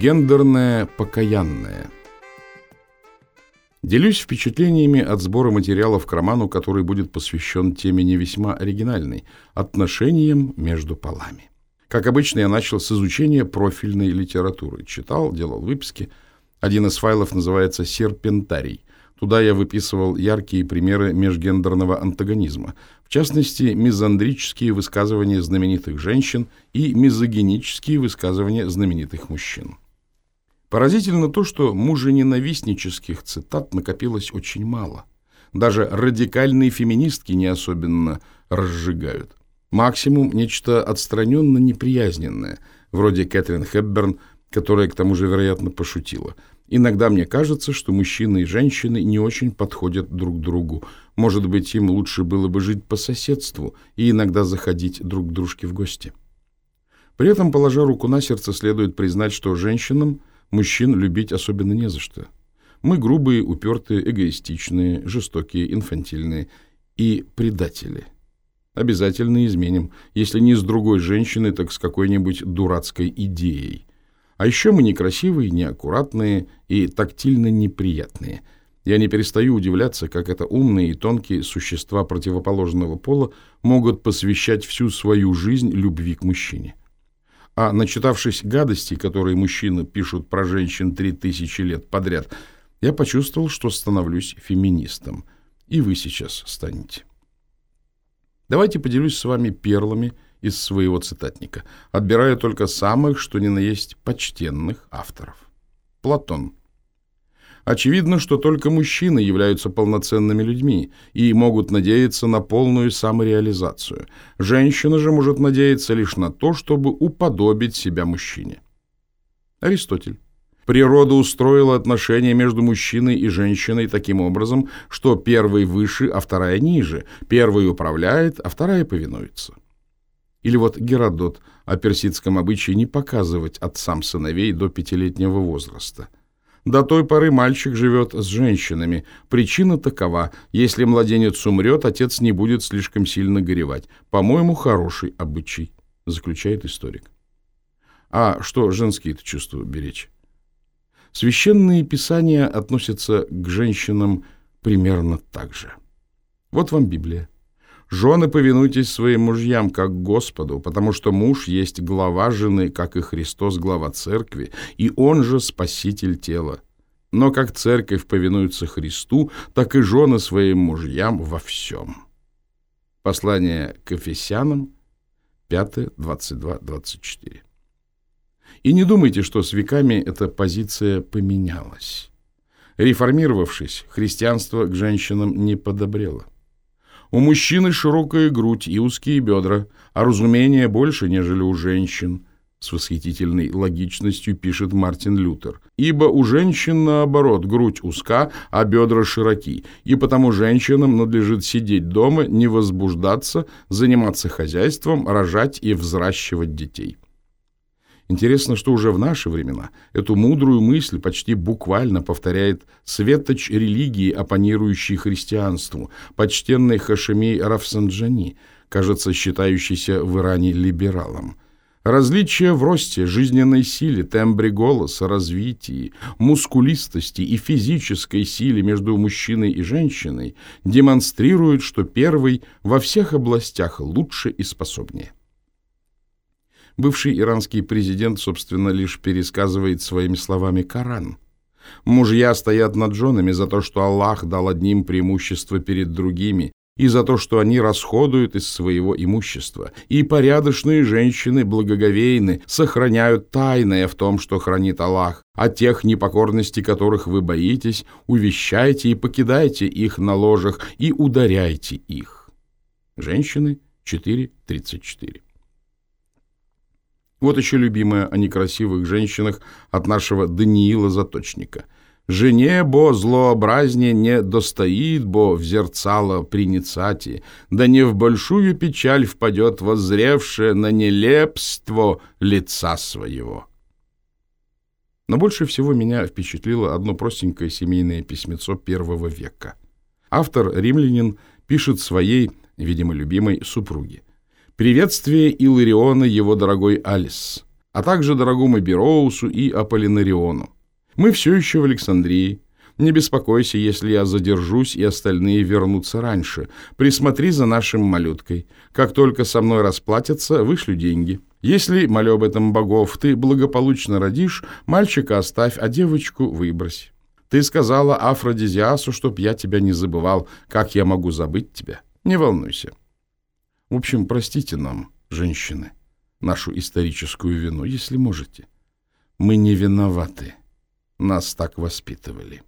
Гендерное покаянное. Делюсь впечатлениями от сбора материалов к роману, который будет посвящен теме не весьма оригинальной – отношениям между полами. Как обычно, я начал с изучения профильной литературы. Читал, делал выписки. Один из файлов называется «Серпентарий». Туда я выписывал яркие примеры межгендерного антагонизма, в частности, мизандрические высказывания знаменитых женщин и мизогинические высказывания знаменитых мужчин. Поразительно то, что мужененавистнических цитат накопилось очень мало. Даже радикальные феминистки не особенно разжигают. Максимум нечто отстраненно неприязненное, вроде Кэтрин Хепберн, которая к тому же, вероятно, пошутила – Иногда мне кажется, что мужчины и женщины не очень подходят друг другу. Может быть, им лучше было бы жить по соседству и иногда заходить друг к дружке в гости. При этом, положа руку на сердце, следует признать, что женщинам мужчин любить особенно не за что. Мы грубые, упертые, эгоистичные, жестокие, инфантильные и предатели. Обязательно изменим, если не с другой женщиной, так с какой-нибудь дурацкой идеей – а еще мы некрасивые, неаккуратные и тактильно неприятные. Я не перестаю удивляться, как это умные и тонкие существа противоположного пола могут посвящать всю свою жизнь любви к мужчине. А начитавшись гадостей, которые мужчины пишут про женщин три тысячи лет подряд, я почувствовал, что становлюсь феминистом. И вы сейчас станете. Давайте поделюсь с вами перлами – из своего цитатника, отбирая только самых, что ни на есть, почтенных авторов. Платон. Очевидно, что только мужчины являются полноценными людьми и могут надеяться на полную самореализацию. Женщина же может надеяться лишь на то, чтобы уподобить себя мужчине. Аристотель. Природа устроила отношения между мужчиной и женщиной таким образом, что первый выше, а вторая ниже, первый управляет, а вторая повинуется. Или вот Геродот о персидском обычае не показывать отцам сыновей до пятилетнего возраста. До той поры мальчик живет с женщинами. Причина такова. Если младенец умрет, отец не будет слишком сильно горевать. По-моему, хороший обычай, заключает историк. А что женские-то чувства беречь? Священные писания относятся к женщинам примерно так же. Вот вам Библия. Жены, повинуйтесь своим мужьям, как Господу, потому что муж есть глава жены, как и Христос глава церкви, и он же спаситель тела. Но как церковь повинуется Христу, так и жены своим мужьям во всем. Послание к Ефесянам, 5, 22, 24. И не думайте, что с веками эта позиция поменялась. Реформировавшись, христианство к женщинам не подобрело. У мужчины широкая грудь и узкие бедра, а разумения больше, нежели у женщин. С восхитительной логичностью пишет Мартин Лютер. Ибо у женщин, наоборот, грудь узка, а бедра широки, и потому женщинам надлежит сидеть дома, не возбуждаться, заниматься хозяйством, рожать и взращивать детей. Интересно, что уже в наши времена эту мудрую мысль почти буквально повторяет светоч религии, оппонирующий христианству, почтенный Хашемей Рафсанджани, кажется, считающийся в Иране либералом. Различия в росте, жизненной силе, тембре голоса, развитии, мускулистости и физической силе между мужчиной и женщиной демонстрируют, что первый во всех областях лучше и способнее. Бывший иранский президент, собственно, лишь пересказывает своими словами Коран. Мужья стоят над женами за то, что Аллах дал одним преимущество перед другими, и за то, что они расходуют из своего имущества. И порядочные женщины благоговейны, сохраняют тайное в том, что хранит Аллах, а тех непокорности, которых вы боитесь, увещайте и покидайте их на ложах и ударяйте их. Женщины 4.34 вот еще любимая о некрасивых женщинах от нашего Даниила Заточника. «Жене, бо злообразнее не достоит, бо в зерцало приницати, да не в большую печаль впадет воззревшее на нелепство лица своего». Но больше всего меня впечатлило одно простенькое семейное письмецо первого века. Автор, римлянин, пишет своей, видимо, любимой супруге. Приветствие Илариона его дорогой Алис. а также дорогому Бероусу и Аполлинариону. Мы все еще в Александрии. Не беспокойся, если я задержусь, и остальные вернутся раньше. Присмотри за нашим малюткой. Как только со мной расплатятся, вышлю деньги. Если, молю об этом богов, ты благополучно родишь, мальчика оставь, а девочку выбрось. Ты сказала Афродизиасу, чтоб я тебя не забывал. Как я могу забыть тебя? Не волнуйся. В общем, простите нам, женщины, нашу историческую вину, если можете. Мы не виноваты. Нас так воспитывали.